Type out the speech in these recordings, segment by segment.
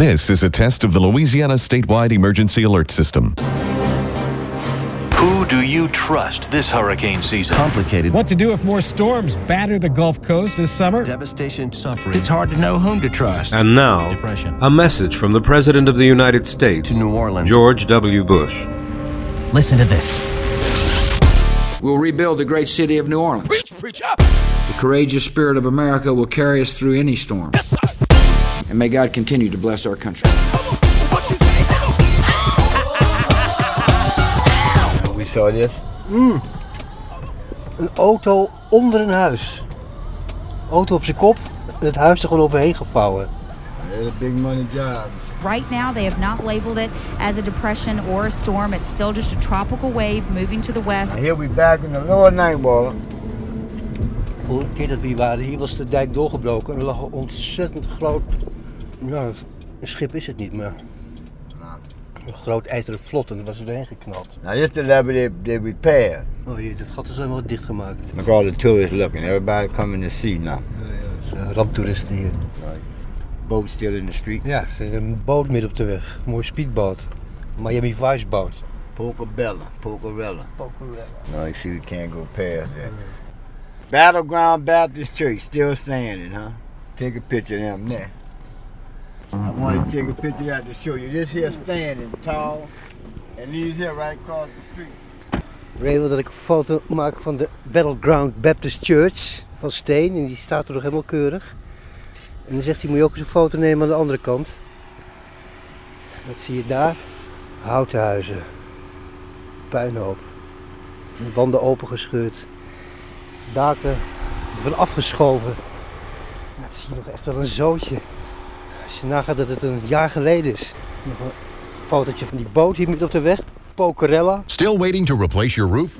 This is a test of the Louisiana statewide emergency alert system. Who do you trust this hurricane season? Complicated. What to do if more storms batter the Gulf Coast this summer? Devastation, suffering. It's hard to know whom to trust. And now, Depression. a message from the President of the United States, To New Orleans. George W. Bush. Listen to this. We'll rebuild the great city of New Orleans. The courageous spirit of America will carry us through any storm. And may God continue to bless our country. We saw this. Een auto onder een huis. Auto op zijn kop het huis er gewoon overheen gevouwen. A big money job. Right now, they have not labeled it as a depression or a storm. It's still just a tropical wave moving to the west. He'll be back in the lower ninth wall. Vorige keer dat we hier waren, hier was de dijk doorgebroken. En er lag een ontzettend groot... Nou, een schip is het niet, maar... Een groot ijzeren vlot en dat was er doorheen geknald. Now this the level they, they repair. Oh hier, dat gat is helemaal dichtgemaakt. Look all the tourists looking. Everybody coming to see now. Uh, ramptoeristen hier. Boat still in the street. Ja, er is een boot midden op de weg. Een mooie speedboot. Miami Vice boot. Pocabella, Pocarella. No, you see we can't go past that. Battleground Baptist Church still standing, huh? Take a picture of them there. I want to take a picture that to show you. This here standing tall, and these here right across the street. Ray wil dat ik een foto maak van de Battleground Baptist Church van Steen. En die staat er nog helemaal keurig. En dan zegt hij, moet je ook eens een foto nemen aan de andere kant. Wat zie je daar? Houten huizen. Puinhoop. De wanden opengescheurd. Daken ervan afgeschoven. Dat zie je nog echt wel een zootje. Als je nagaat dat het een jaar geleden is. Nog een fotootje van die boot hier midden op de weg. Pocarella. Still waiting to replace your roof?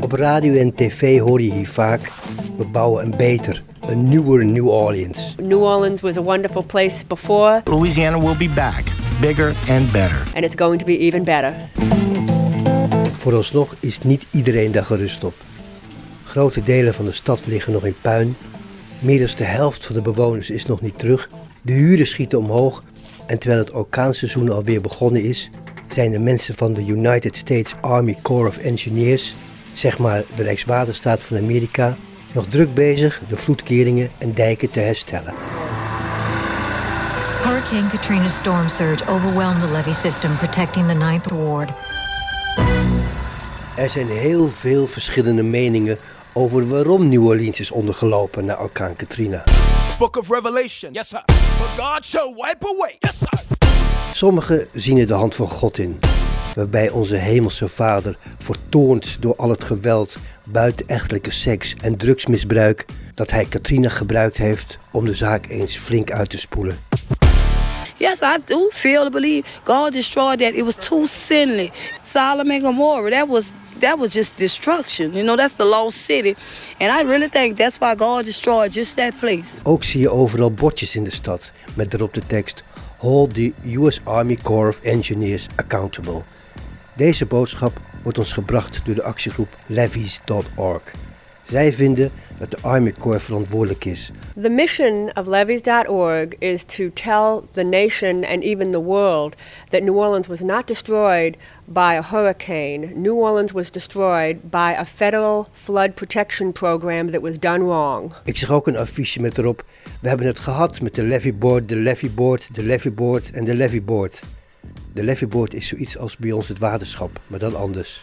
Op radio en tv hoor je hier vaak, we bouwen een beter, een nieuwer New Orleans. New Orleans was a wonderful place before, Louisiana will be back, bigger and better. and it's going to be even better. Vooralsnog is niet iedereen daar gerust op. Grote delen van de stad liggen nog in puin. Meer dan de helft van de bewoners is nog niet terug. De huren schieten omhoog. En terwijl het orkaanseizoen alweer begonnen is, zijn de mensen van de United States Army Corps of Engineers, zeg maar de Rijkswaterstaat van Amerika, nog druk bezig de vloedkeringen en dijken te herstellen. Hurricane Katrina's storm surge overwhelmed the levee system protecting the Ninth Ward. Er zijn heel veel verschillende meningen over waarom New Orleans is ondergelopen na orkaan Katrina. Book of Revelation. Yes, sir. For God shall wipe away. Yes, sir. Sommigen zien er de hand van God in, waarbij onze hemelse Vader vertoont door al het geweld, buitenechtelijke seks en drugsmisbruik dat hij Katrina gebruikt heeft om de zaak eens flink uit te spoelen. Yes, I do feel to believe God destroyed that. It was too sinly. Sodom and Gomorrah, that was that was just destruction. You know, that's the lost city. And I really think that's why God destroyed just that place. Ook zie je overal bordjes in de stad met erop de tekst Hold the US Army Corps of Engineers accountable. Deze boodschap wordt ons gebracht door de actiegroep levies.org. Zij vinden dat de Army Corps verantwoordelijk is The mission of levees.org is to tell the nation and even the world that New Orleans was not destroyed by a hurricane. New Orleans was destroyed by a federal flood protection program that was done wrong. Ik zag ook een affiche met erop: We hebben het gehad met de levyboard, de levyboard, de levyboard en de levyboard. De levyboard is zoiets als bij ons het waterschap, maar dan anders.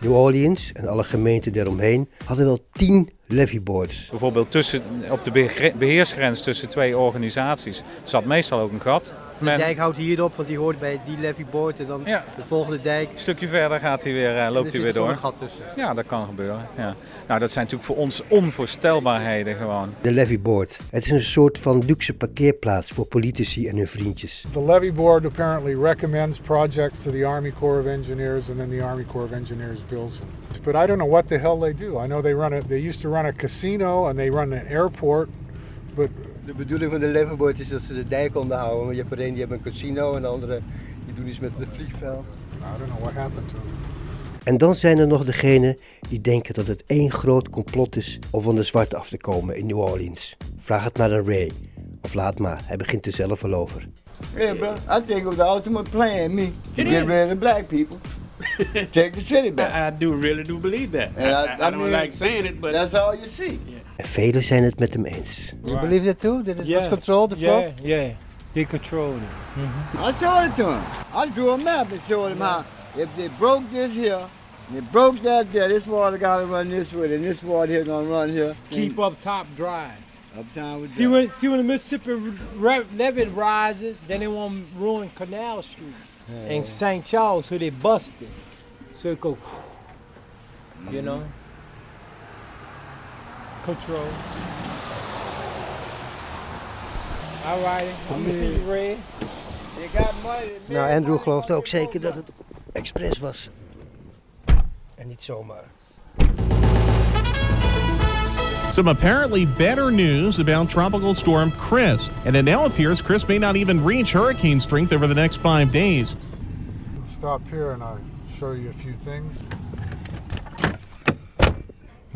New Orleans en alle gemeenten daaromheen hadden wel tien levyboards. Bijvoorbeeld tussen, op de beheer- beheersgrens tussen twee organisaties zat meestal ook een gat. Die dijk houdt hier op, want die hoort bij die levyboard en dan de volgende dijk. Een stukje verder gaat hij weer, eh, loopt hij weer door. een gat tussen. Ja, dat kan gebeuren. Ja. Nou, dat zijn natuurlijk voor ons onvoorstelbaarheden gewoon. De levyboard. Het is een soort van luxe parkeerplaats voor politici en hun vriendjes. The levy board apparently recommends projects to the Army Corps of Engineers, and then the Army Corps of Engineers builds them. But I don't know what the hell they do. I know they run a, they used to run a casino and they run an airport, but De bedoeling van de levyboard is dat ze de dijk onderhouden. Want je hebt er een die hebben een casino en de andere die doen iets met het vliegveld. I don't know what happened to. En dan zijn er nog degenen die denken dat het één groot complot is om van de zwarte af te komen in New Orleans. Vraag het maar aan Ray. Of laat maar, hij begint er zelf al over. Yeah, bro. I think it was the ultimate plan, me, to get rid of the black people. Take the city back. I, I do really do believe that. And I, I- I, I don't mean, like saying it, but That's all you see. Velen zijn het met hem eens. You believe that too? That it was controlled, the yeah, plot? yeah. They controlled it. Mm-hmm. I showed it to him. I drew a map and showed him how if they broke this here, and they broke that there, this water gotta run this way, and this water here gonna run here. Keep up top dry. Uptown with See that. when see when the Mississippi re- levee rises, then they want to ruin Canal Street Yeah. and St. Charles, so they bust it, so it go, you know, control. All right, I'm gonna see you red. They got money. Nou, Andrew geloofde ook zeker dat het expres was. En niet zomaar. Some apparently better news about Tropical Storm Chris. And it now appears Chris may not even reach hurricane strength over the next five days. Stop here and I'll show you a few things.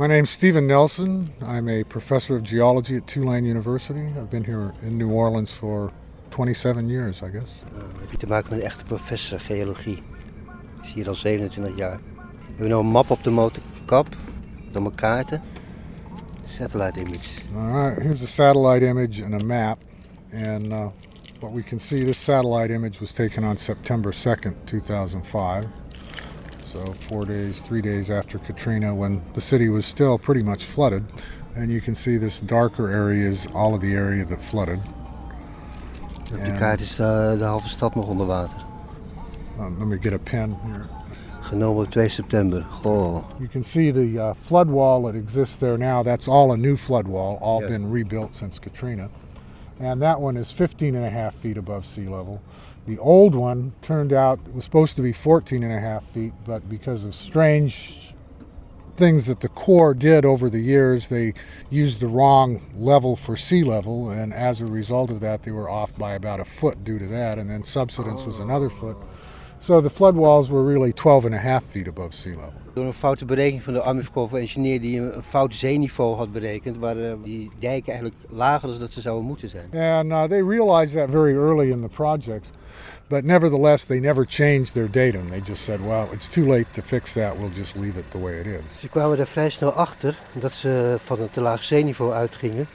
My name's Stephen Nelson. I'm a professor of geology at Tulane University. I've been here in New Orleans for 27 years, I guess. Dan heb je te maken met een echte professor geologie. Ik zie hier al 27 jaar. We hebben nou een map op de motorkap. Dan mijn kaarten. Satellite image. All right, here's a satellite image and a map. And uh, what we can see, this satellite image was taken on September 2nd, 2005. So, four days, three days after Katrina, when the city was still pretty much flooded. And you can see this darker area is all of the area that flooded. Op die kaart is de, de halve stad nog onder water. Um, let me get a pen here. Genomen op 2 september. Goh. You can see the uh, flood wall that exists there now. That's all a new flood wall, all been rebuilt since Katrina. And that one is 15 and a half feet above sea level. The old one turned out it was supposed to be 14 and a half feet, but because of strange things that the Corps did over the years, they used the wrong level for sea level, and as a result of that, they were off by about a foot due to that, and then subsidence was another foot. So the flood walls were really 12 and a half feet above sea level. Door een foute berekening van de Army Corps engineer die een fout zeeniveau had berekend. Waar eh, die dijken eigenlijk lager dan dat ze zouden moeten zijn. And uh, they realized that very early in the projects. But nevertheless, they never changed their datum. They just said, well, it's too late to fix that. We'll just leave it the way it is. Ze kwamen er vrij snel achter dat ze van een te laag zeeniveau uitgingen.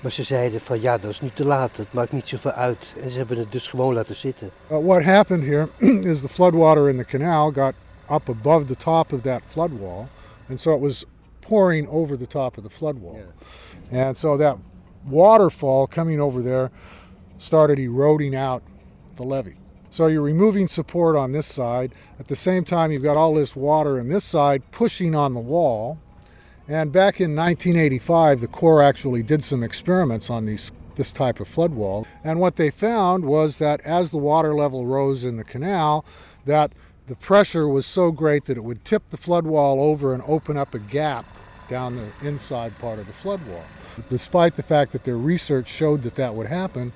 Maar ze zeiden van ja, dat is nu te laat, het maakt niet zoveel uit. En ze hebben het dus gewoon laten zitten. Uh, what happened here is the floodwater in the canal got up above the top of that flood wall. And so it was pouring over the top of the flood wall. And so that waterfall coming over there started eroding out the levee. So you're removing support on this side. At the same time, you've got all this water on this side pushing on the wall. And back in 1985, the Corps actually did some experiments on these this type of flood wall. And what they found was that as the water level rose in the canal, that the pressure was so great that it would tip the flood wall over and open up a gap down the inside part of the flood wall. Despite the fact that their research showed that that would happen,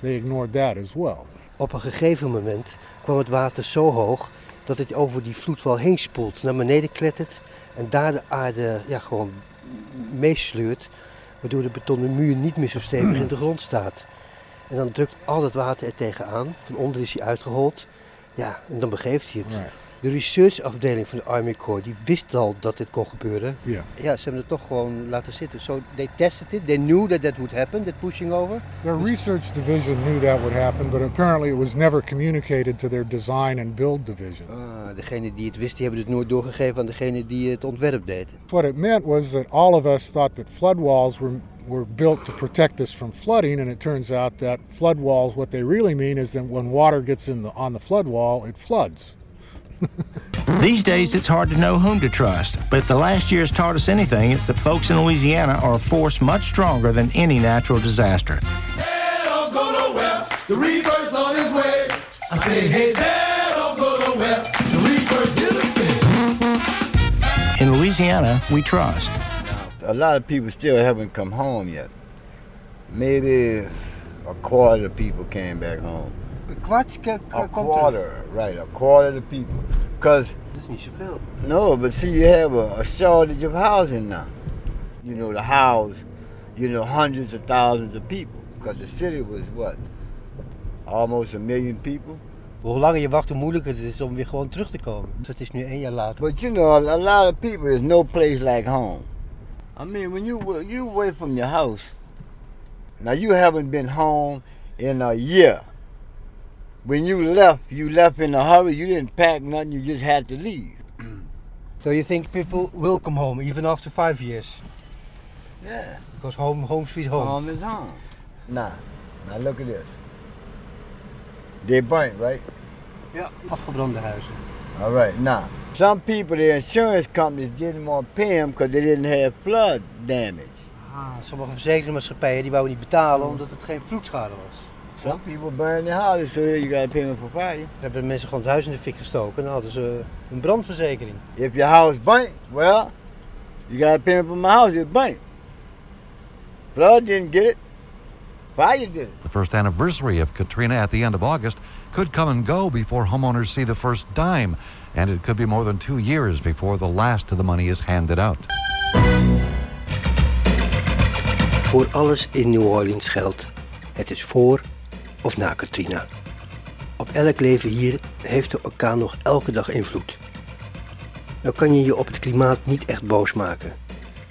they ignored that as well. Op een gegeven moment kwam het water zo hoog dat het over die vloedwal heen spoelt, naar beneden klettert en daar de aarde ja, gewoon meesleurt, waardoor de betonnen muur niet meer zo stevig in de grond staat. En dan drukt al dat water er tegenaan, van onder is hij uitgehold, ja, en dan begeeft hij het. De researchafdeling van de Army Corps die wist al dat dit kon gebeuren. Ja. Ja, ze hebben het toch gewoon laten zitten. So they tested it. They knew that that would happen, that pushing over. Their research division knew that would happen, but apparently it was never communicated to their design and build division. Ah, degene die het wist, die hebben het nooit doorgegeven aan degene die het ontwerp deed. What it meant was that all of us thought that flood walls were were built to protect us from flooding, and it turns out that flood walls, what they really mean is that when water gets in the on the flood wall, it floods. These days, it's hard to know whom to trust. But if the last year has taught us anything, it's that folks in Louisiana are a force much stronger than any natural disaster. Don't go nowhere. The reaper's on his way. I say, hey there, don't go nowhere. The reaper's here to stay. In Louisiana, we trust. A lot of people still haven't come home yet. Maybe a quarter of the people came back home. Kwart A quarter, right? A quarter of the people. Because Dat is niet zoveel. no, but see, you have a, a shortage of housing now. You know, to house, you know, hundreds of thousands of people. because the city was what? Almost a million people. Hoe langer je wacht, hoe moeilijker het is om weer gewoon terug te komen. Dus het is nu één jaar later. But you know, a, a lot of people, there's no place like home. I mean, when you wa- you away from your house, now you haven't been home in a year. When you left, you left in a hurry. You didn't pack nothing. You just had to leave. So you think people will come home even after five years? Yeah. Because home, home sweet home. Home is home. Nah. Now look at this. They burnt, right? Ja, afgebrande huizen. All right. Now, some people, the insurance companies didn't want to pay them because they didn't have flood damage. Ah, sommige verzekeringsmaatschappijen die wouden niet betalen omdat het geen vloedschade was. Some people burn their houses, so you got to pay them for fire. Dan hebben mensen gewoon het huis in de fik gestoken en dan hadden ze eh, een brandverzekering. If your house burnt, well, you got to pay for my house. It burnt. Flood didn't get it. Fire did it. The first anniversary of Katrina at the end of August could come and go before homeowners see the first dime, and it could be more than two years before the last of the money is handed out. Voor alles in New Orleans geldt. Het is voor of na Katrina. Op elk leven hier heeft de orkaan nog elke dag invloed. Nou kan je je op het klimaat niet echt boos maken.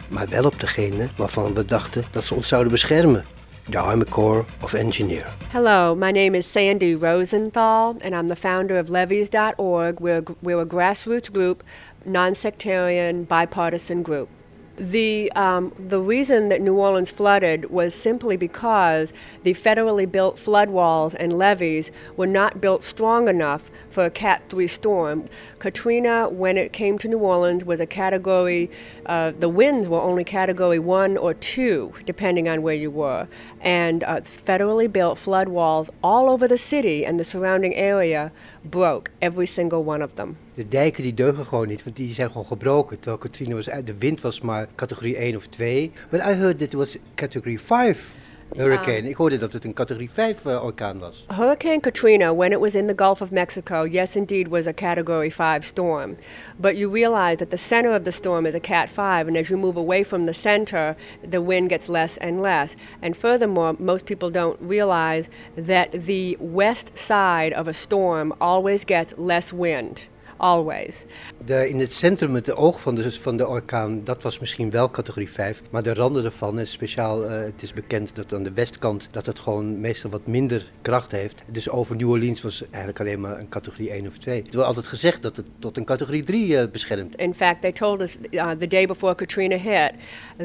Maar wel op degene waarvan we dachten dat ze ons zouden beschermen. De Army Corps of Engineer. Hello, my name is Sandy Rosenthal, and I'm the founder of levees.org. We're, we're a grassroots group, non sectarian, bipartisan group. The, um, the reason that New Orleans flooded was simply because the federally built flood walls and levees were not built strong enough for a Cat 3 storm. Katrina, when it came to New Orleans, was a category, uh, the winds were only category 1 or 2, depending on where you were. And uh, federally built flood walls all over the city and the surrounding area broke, every single one of them. De dijken die deugen gewoon niet, want die zijn gewoon gebroken. Terwijl Katrina was, uit- de wind was maar categorie 1 of 2. But I heard that it was category 5 hurricane. Ik hoorde dat het een categorie 5 eh, orkaan was. Hurricane Katrina, when it was in the Gulf of Mexico, yes, indeed, was a Category 5 storm. But you realize that the center of the storm is a Cat 5, and as you move away from the center, the wind gets less and less. And furthermore, most people don't realize that the west side of a storm always gets less wind. Always. De, in het centrum, het oog van de, van de orkaan, dat was misschien wel categorie 5. Maar de randen ervan, en speciaal, eh, het is bekend dat aan de westkant dat het gewoon meestal wat minder kracht heeft. Dus over New Orleans was eigenlijk alleen maar een categorie 1 of 2. Het wordt altijd gezegd dat het tot een categorie 3 eh, beschermt. In fact, they told us uh, the day before Katrina hit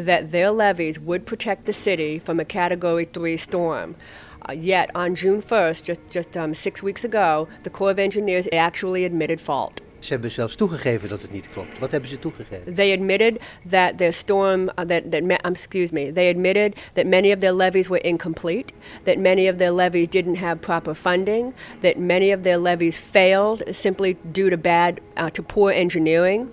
that their levees would protect the city from a Category 3 storm. Yet, on June 1st, just, just um, six weeks ago, the Corps of Engineers actually admitted fault. Ze hebben zelfs toegegeven dat het niet klopt. Wat hebben ze toegegeven? They admitted that their storm, uh, that, that um, excuse me, they admitted that many of their levees were incomplete, that many of their levees didn't have proper funding, that many of their levees failed simply due to bad, uh, to poor engineering,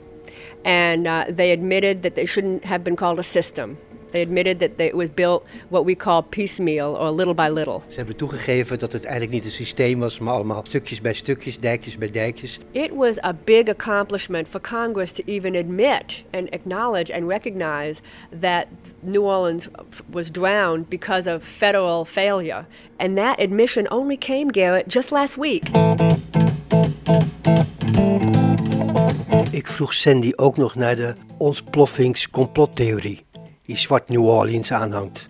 and uh, they admitted that they shouldn't have been called a system. They admitted that they, it was built what we call piecemeal or little by little. Ze hebben toegegeven dat het eigenlijk niet een systeem was, maar allemaal stukjes bij stukjes, dijkjes bij dijkjes. It was a big accomplishment for Congress to even admit and acknowledge and recognize that New Orleans was drowned because of federal failure. And that admission only came, Garrett, just last week. Ik vroeg Sandy ook nog naar de ontploffingscomplottheorie die zwart New Orleans aanhangt.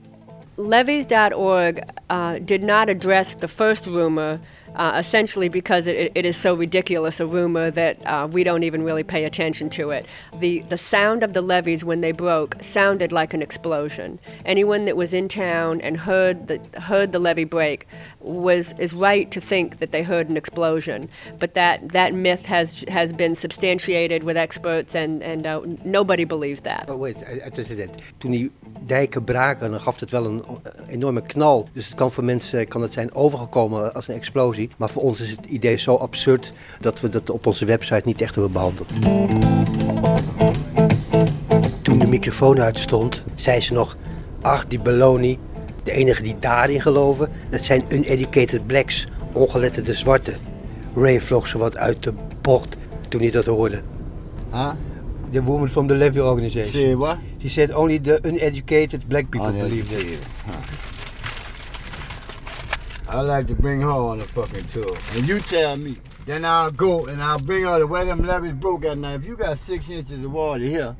Levees.org uh, did not address the first rumor, uh, essentially because it, it is so ridiculous a rumor that uh, we don't even really pay attention to it. The, the sound of the levees when they broke sounded like an explosion. Anyone that was in town and heard the, heard the levee break was, is right to think that they heard an explosion. But that, that myth has, has been substantiated with experts, and, and uh, nobody believes that. Oh, wait, het is het. Toen die dijken braken, dan gaf het wel een eh, enorme knal. Dus het kan voor mensen kan het zijn overgekomen als een explosie. Maar voor ons is het idee zo absurd dat we dat op onze website niet echt hebben behandeld. Toen de microfoon uitstond, zei ze nog... Ach, die Baloney, de enige die daarin geloven... dat zijn uneducated blacks, ongeletterde zwarten. Ray vloog zo wat uit de bocht toen hij dat hoorde. Huh? The woman from the Levy organization. Say what? She said only the uneducated black people believe Uneducated, this. I like to bring her on the fucking tour. And you tell me. Then I'll go and I'll bring her to where them levees broke at. Now, if you got six inches of water here,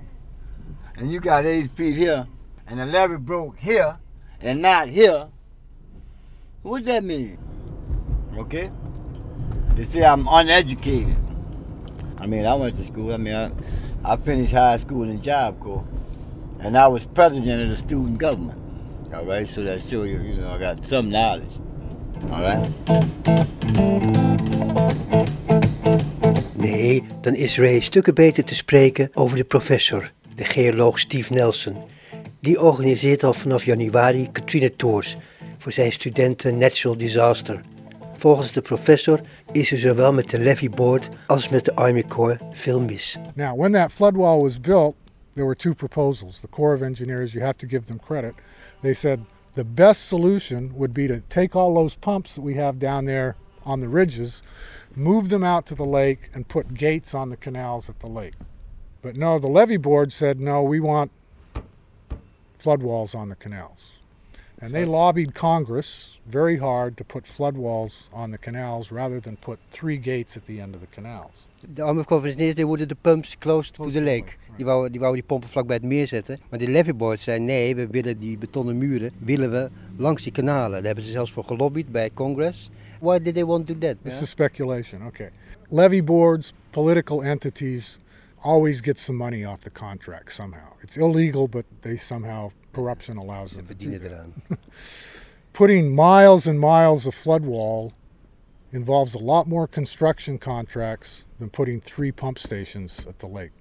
and you got eight feet here, and the levee broke here, and not here, what does that mean? Okay? They say I'm uneducated. I mean, I went to school. I mean, I, I finished high school in Job Corps, and I was president of the student government. All right, so that show you, you know, I got some knowledge. All right. Nee, dan is Ray stukken beter te spreken over de professor, de geoloog Steve Nelson. Die organiseert al vanaf januari Katrina Tours voor zijn studenten Natural Disaster. Volgens de professor is er zowel met de Levee Board als met de Army Corps veel mis. Now, when that flood wall was built, there were two proposals. The Corps of Engineers, you have to give them credit. They said the best solution would be to take all those pumps that we have down there on the ridges, move them out to the lake, and put gates on the canals at the lake. But no, the levee board said no, we want flood walls on the canals. And they lobbied Congress very hard to put flood walls on the canals rather than put three gates at the end of the canals. De Army of Engineers die worden de pumps close to the lake. Die wouden die, wouden die pompen vlak bij het meer zetten. Maar de levee board zei nee, we willen die betonnen muren willen we langs die kanalen. Daar hebben ze zelfs voor gelobbyd bij Congress. Why did they want to do that? This is speculation. Okay. Levee boards, political entities always get some money off the contract somehow. It's illegal, but they somehow corruption allows them to do that. Putting miles and miles of flood wall involves a lot more construction contracts than putting three pump stations at the lake.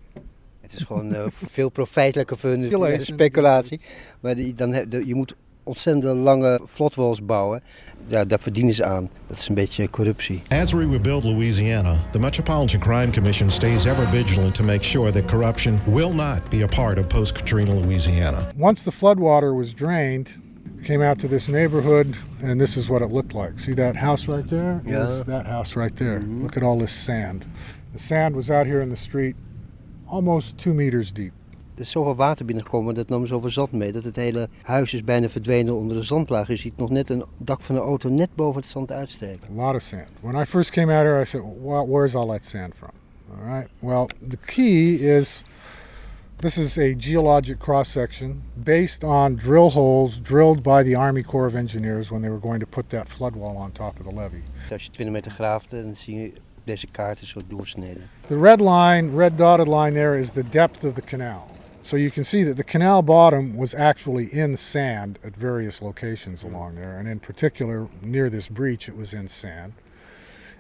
Het is gewoon eh, veel profijtelijker voor hun Speculation. speculatie. Maar die, dan, heb- de- je moet ontzettend lange floodwalls bouwen. Ja, daar verdienen ze aan. Dat is een beetje corruptie. As we rebuild Louisiana, the Metropolitan Crime Commission stays ever vigilant to make sure that corruption will not be a part of post Katrina Louisiana. Once the floodwater was drained, we came out to this neighborhood, and this is what it looked like. See that house right there? Is Yeah. that house right there. Look at all this sand. The sand was out here in the street, almost two meters deep. Er is zoveel water binnengekomen, dat nam zoveel zand mee. Dat het hele huis is bijna verdwenen onder de zandlaag. Je ziet nog net een dak van een auto net boven het zand uitsteken. A lot of sand. When I first came out here, I said, well, where's all that sand from? All right. Well, the key is this is a geologic cross section based on drill holes drilled by the Army Corps of Engineers when they were going to put that flood wall on top of the levee. Als je 20 meter graaft, dan zie je deze kaart een soort doorsnede. The red line, red dotted line there is the depth of the canal. So you can see that the canal bottom was actually in sand at various locations along there, and in particular near this breach, it was in sand.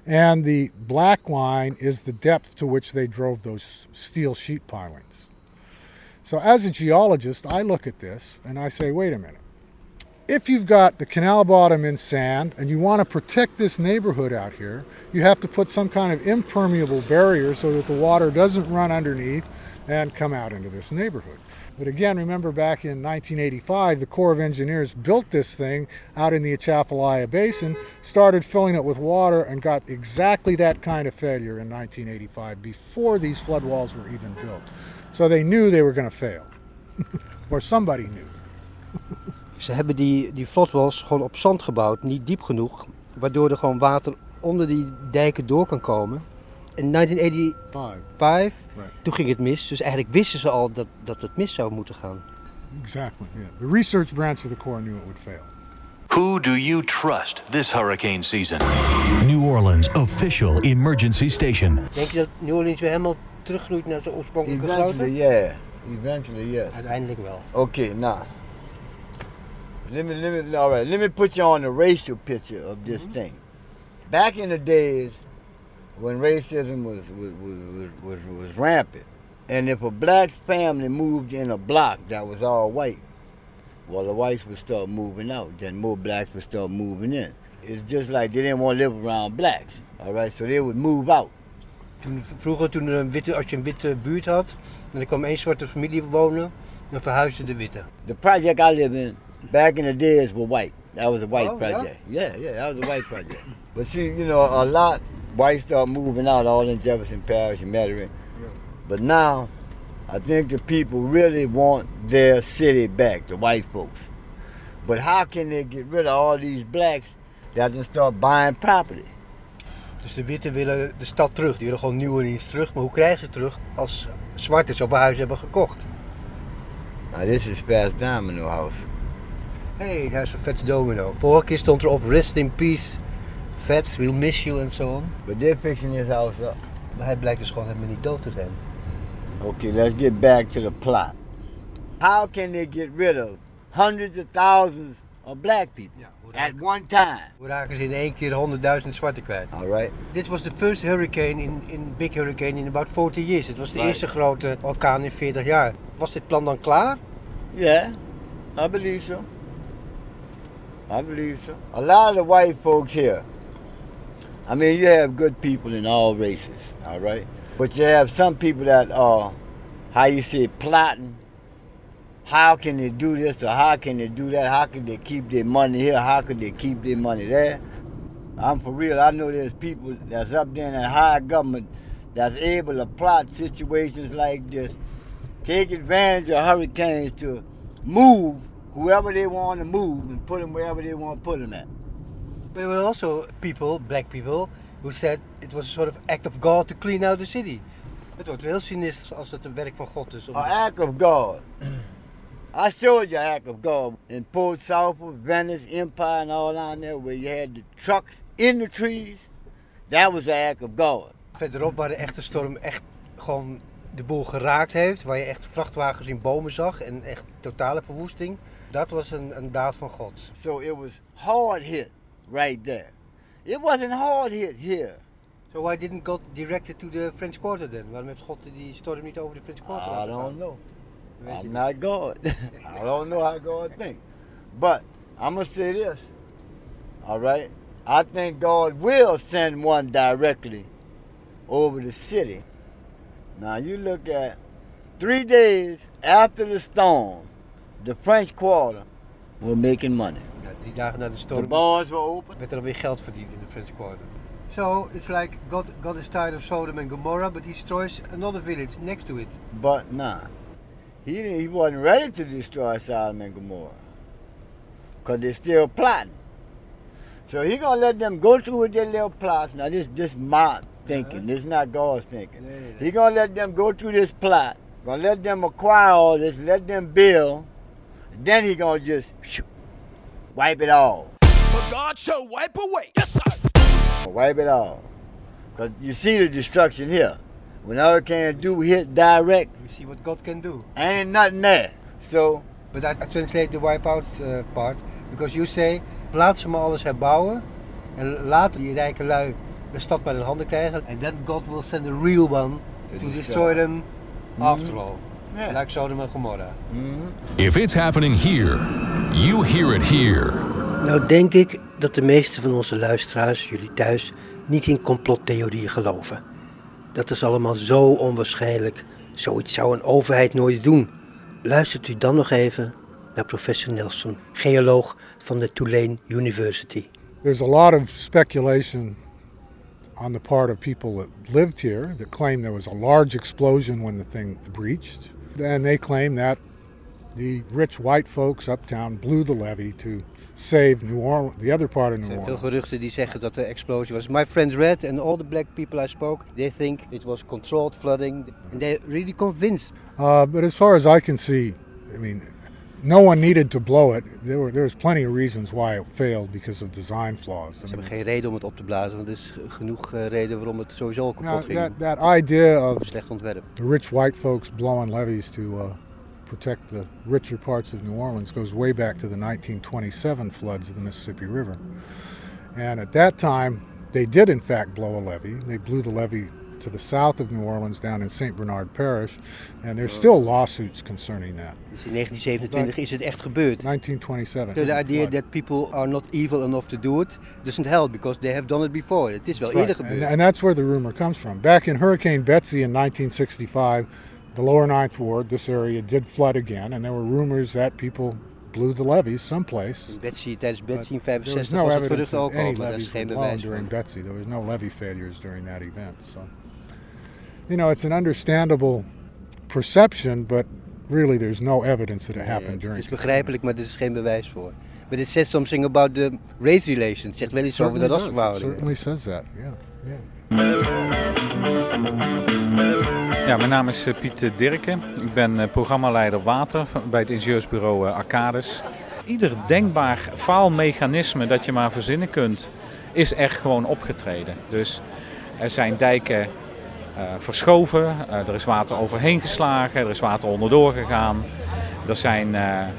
And the black line is the depth to which they drove those steel sheet pilings. So as a geologist, I look at this and I say, wait a minute. If you've got the canal bottom in sand and you want to protect this neighborhood out here, you have to put some kind of impermeable barrier so that the water doesn't run underneath and come out into this neighborhood. But again, remember back in 1985, the Corps of Engineers built this thing out in the Atchafalaya Basin, started filling it with water, and got exactly that kind of failure in 1985 before these flood walls were even built. So they knew they were going to fail, or somebody knew. Ze hebben die, die floodwalls gewoon op zand gebouwd, niet diep genoeg. Waardoor er gewoon water onder die dijken door kan komen. In 1985, toen ging het mis. Dus eigenlijk wisten ze al dat, dat het mis zou moeten gaan. Exactly. Yeah. The research branch of the Corps knew it would fail. Who do you trust this hurricane season? New Orleans' official emergency station. Denk je dat New Orleans weer helemaal teruggroeit naar zijn oorspronkelijke grootte? Eventually, yeah. Eventually, yes. Uiteindelijk wel. Okay, now. Let me, let me, all right, let me put you on the racial picture of this mm-hmm. thing. Back in the days when racism was, was, was, was, was rampant, and if a black family moved in a block that was all white, well, the whites would start moving out, then more blacks would start moving in. It's just like they didn't want to live around blacks, all right, so they would move out. Toen, vroeger, toen er een witte, als je een witte buurt had, en er kwam één zwarte familie wonen, dan verhuisde de witte. The project I live in back in the days were white. That was a white Oh, project. Yeah? yeah, that was a white project. But see, you know, a lot whites start moving out all in Jefferson Parish and Metairie. But now, I think the people really want their city back, the white folks. But how can they get rid of all these blacks that can start buying property. Dus de witte willen de stad terug. Die willen gewoon New Orleans terug. Maar hoe krijgen ze terug als zwarte zoveel huizen hebben gekocht? Now this is Fats Domino House. Hé, hey, huis van Fats Domino. Vorige keer stond erop Rest in Peace. Fats, we'll miss you en zo. But they're fixing this house up. Maar hij blijkt dus gewoon helemaal niet dood te zijn. Okay, let's get back to the plot. How can they get rid of hundreds of thousands of black people at one time? We raken in één keer 100.000 zwarte kwijt. All right. Dit was de first hurricane in, in big hurricane in about 40 years. Het was de Right. eerste grote orkaan in 40 jaar. Was dit plan dan klaar? Yeah, I believe so. I believe so. A lot of white folks here, I mean, you have good people in all races, all right? But you have some people that are, how you say, plotting. How can they do this or how can they do that? How can they keep their money here? How can they keep their money there? I'm for real. I know there's people that's up there in that high government that's able to plot situations like this, take advantage of hurricanes to move whoever they want to move and put them wherever they want to put them at. But there were also people, black people, who said it was a sort of act of God to clean out the city. Het wordt wel sinister als het een werk van God is. An act of God. I showed you act of God in Port Southern, Venice, Empire, and all down there where you had the trucks in the trees. That was an act of God. Verderop waar de echte storm echt gewoon de boel geraakt heeft. Waar je echt vrachtwagens in bomen zag en echt totale verwoesting. Dat was een, een daad van God. So it was hard hit right there. It wasn't hard hit here. So why didn't God direct it to the French Quarter then? Waarom heeft God die storm niet over de French Quarter I don't know. I'm not God. I don't know how God thinks. But I'm going to say this. All right? I think God will send one directly over the city. Now you look at three days after the storm, the French Quarter were making money. Ja, drie dagen na de storm The bars were open. werd er weer geld verdiend in de French Quarter. So it's like God, God is tired of Sodom and Gomorrah, but he destroys another village next to it. But nah, he didn't, he wasn't ready to destroy Sodom and Gomorrah because they're still plotting. So he gonna let them go through with their little plots. Now this this my thinking. This is not God's thinking. He gonna let them go through this plot. Gonna let them acquire all this. Let them build. Then he gonna just shoo, wipe it all. For God shall wipe away. Yes, sir. Wipe it all. Cause you see the destruction here. When hurricane do hit direct, You see what God can do. ain't nothing there. So But I, translate the wipeout uh, part because you say laat ze maar alles herbouwen en laat die rijke lui de stad maar in handen krijgen and then God will send a real one to destroy them after all. Yeah. Like Sodom and Gomorrah. If it's happening here, you hear it here. Nou denk ik dat de meeste van onze luisteraars, jullie thuis, niet in complottheorieën geloven. Dat is allemaal zo onwaarschijnlijk. Zoiets zou een overheid nooit doen. Luistert u dan nog even naar professor Nelson, geoloog van de Tulane University. There's a lot of speculation on the part of people that lived here that claim there was a large explosion when the thing breached. And they claim that the rich white folks uptown blew the levee to save New Orleans, the other part of Er New zijn veel Orleans. geruchten die zeggen dat er explosie was. My friends read and all the black people I spoke, they think it was controlled flooding. And they're really convinced. Uh, but as far as I can see, I mean, no one needed to blow it. There were there's plenty of reasons why it failed because of design flaws. Ze hebben geen reden om het op te blazen, want er is genoeg eh, reden waarom het sowieso kapot Now, ging. that, that idea of Slecht ontwerp. the rich white folks blowing levees to uh, protect the richer parts of New Orleans goes way back to the 1927 floods of the Mississippi River. And at that time, they did in fact blow a levee. They blew the levee to the south of New Orleans down in St. Bernard Parish, and there's oh. still lawsuits concerning that. Dus in 1927 is het echt gebeurd. 1927. So the idea that people are not evil enough to do it doesn't help because they have done it before. Het is wel eerder gebeurd. And, and that's where the rumor comes from. Back in Hurricane Betsy in 1965, the lower Ninth Ward, this area did flood again, and there were rumors that people blew the levees someplace. In Betsy, tijdens Betsy in There was no was evidence that any levees were blown during. Betsy. There was no levee failures during that event. So, you know, it's an understandable perception, but really there's no evidence that it happened Het during. is begrijpelijk, maar er is geen bewijs voor. but it says something about the race relations. Zegt wel iets over de rassenverhoudingen. certainly says that. Yeah. Ja, mijn naam is eh, Piet Dirken. Ik ben eh, programmaleider water bij het ingenieursbureau eh, Arcades. Ieder denkbaar faalmechanisme dat je maar verzinnen kunt, is er gewoon opgetreden. Dus er zijn dijken verschoven, er is water overheen geslagen, er is water onderdoor gegaan. Er zijn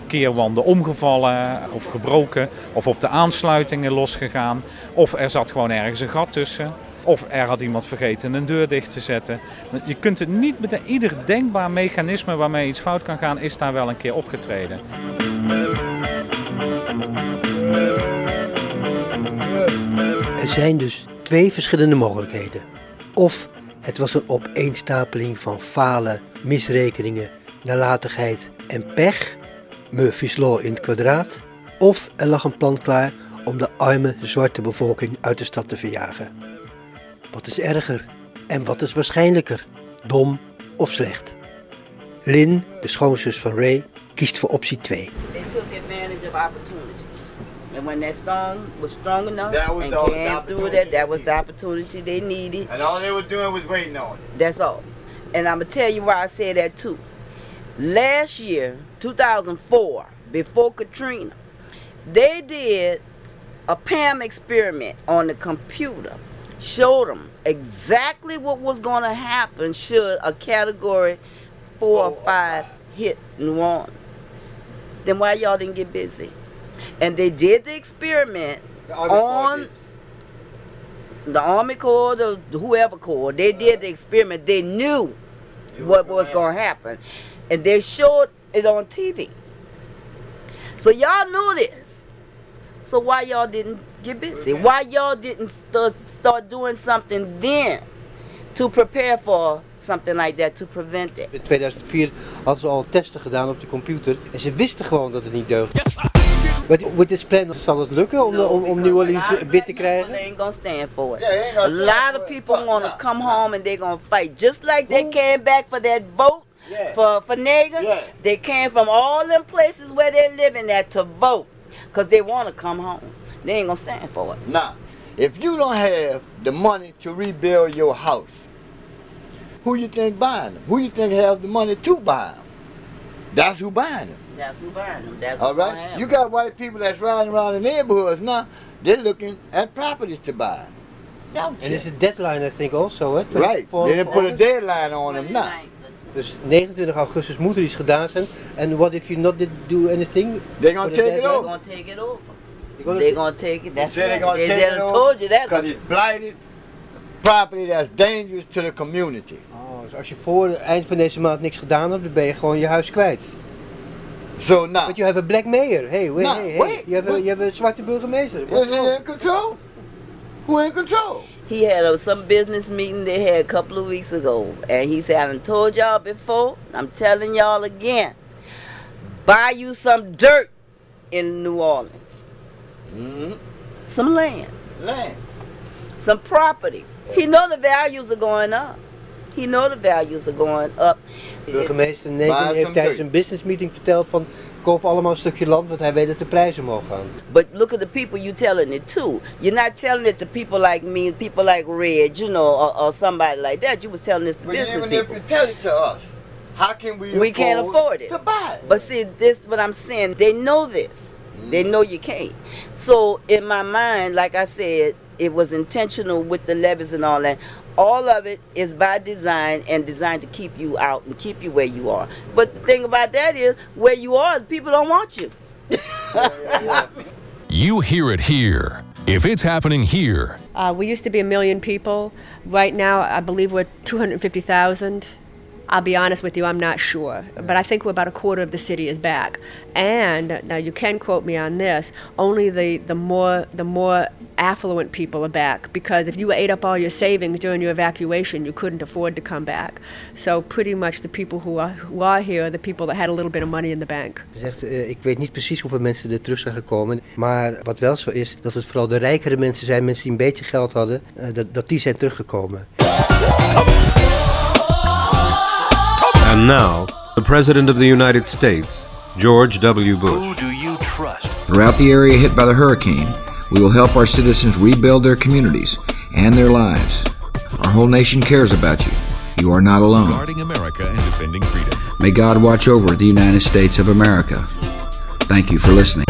keerwanden omgevallen of gebroken of op de aansluitingen losgegaan. Of er zat gewoon ergens een gat tussen. Of er had iemand vergeten een deur dicht te zetten. Je kunt het niet met ieder denkbaar mechanisme waarmee iets fout kan gaan, is daar wel een keer opgetreden. Er zijn dus twee verschillende mogelijkheden. Of het was een opeenstapeling van falen, misrekeningen, nalatigheid en pech, Murphy's Law in het kwadraat. Of er lag een plan klaar om de arme zwarte bevolking uit de stad te verjagen. Wat is erger en wat is waarschijnlijker? Dom of slecht? Lynn, de schoonzus van Ray, kiest voor optie 2. They took advantage of opportunity. And when that storm was strong enough That was and the- the came through that, that was the opportunity they needed. And all they were doing was waiting on it. That's all. And I'm going to tell you why I say that too. Last year, 2004, before Katrina, they did a PAM experiment on the computer. Showed them exactly what was going to happen should a category four or five hit New Orleans. Then why y'all didn't get busy? And they did the experiment on the Army Corps, the the whoever Corps. They did the experiment. They knew what was going to happen, and they showed it on TV. So y'all knew this. So why y'all didn't get busy? Why y'all didn't start, start doing something then to prepare for something like that to prevent it? In 2004 hadden ze al testen gedaan op de computer en ze wisten gewoon dat het niet deugde. But with this plan, zal het lukken om, om, om New Orleans wit te krijgen? They ain't gonna stand for it. a lot of people wanna come home and they're gonna fight. Just like they came back for that vote for, for Nagin. They came from all them places where they're living at to vote. Because they wanna come home. They ain't gonna stand for it. Now, if you don't have the money to rebuild your house, who you think buying them? Who you think have the money to buy them? That's who buying them. That's who buying them. That's All right. You got white people that's riding around the neighborhoods now. They're looking at properties to buy. Don't En you? is a deadline, I think, also, hè? Right. 24 They didn't put a deadline on them now. Dus 29 augustus moet er iets gedaan zijn. And what if you not did do anything? They're gonna take it deadline? over. They're gonna take it over. Gonna They're gonna take it. They That's said they're gonna They, take they it done over told you that. because it's blighted property that's dangerous to the community. Oh, dus als je voor het eind van deze maand niks gedaan hebt, dan ben je gewoon je huis kwijt. So now. But you have a black mayor. Hey, wait, Now, hey, hey. wait, You have, a, you have a zwarte burgemeester. Is he er in control? Who in control? He had a, some business meeting they had a couple of weeks ago, and he said, "I done told y'all before. I'm telling y'all again. Buy you some dirt in New Orleans, Mm-hmm. some land, Land. some property. He know the values are going up. He know the values are going up. Burgemeester Nagin Buy heeft tijdens een business meeting verteld van koop allemaal een stukje land, want hij weet dat de prijzen omhoog gaan. But look at the people you telling it to. You're not telling it to people like me, people like Red, you know, or, or somebody like that. You was telling this to But business even if people. you tell it to us, how can we we can't afford it. to buy it? But see, this what I'm saying. They know this. They know you can't. So in my mind, like I said, it was intentional with the levees and all that. All of it is by design and designed to keep you out and keep you where you are. But the thing about that is, where you are, people don't want you. You hear it here. If it's happening here, Uh, we used to be a million people. Right now, I believe we're 250,000. I'll be honest with you, I'm not sure. But I think we're about a quarter of the city is back. And now you can quote me on this, only the, the more the more affluent people are back because if you ate up all your savings during your evacuation, you couldn't afford to come back. So pretty much the people who are who are here are the people that had a little bit of money in the bank. Zegt, eh, ik weet niet precies hoeveel mensen er terug zijn gekomen. Maar wat wel zo is, dat het vooral de rijkere mensen zijn, mensen die een beetje geld hadden, eh, dat, dat die zijn teruggekomen. And now, the President of the United States, George W. Bush. Who do you trust? Throughout the area hit by the hurricane, we will help our citizens rebuild their communities and their lives. Our whole nation cares about you. You are not alone. Guarding America and defending freedom. May God watch over the United States of America. Thank you for listening.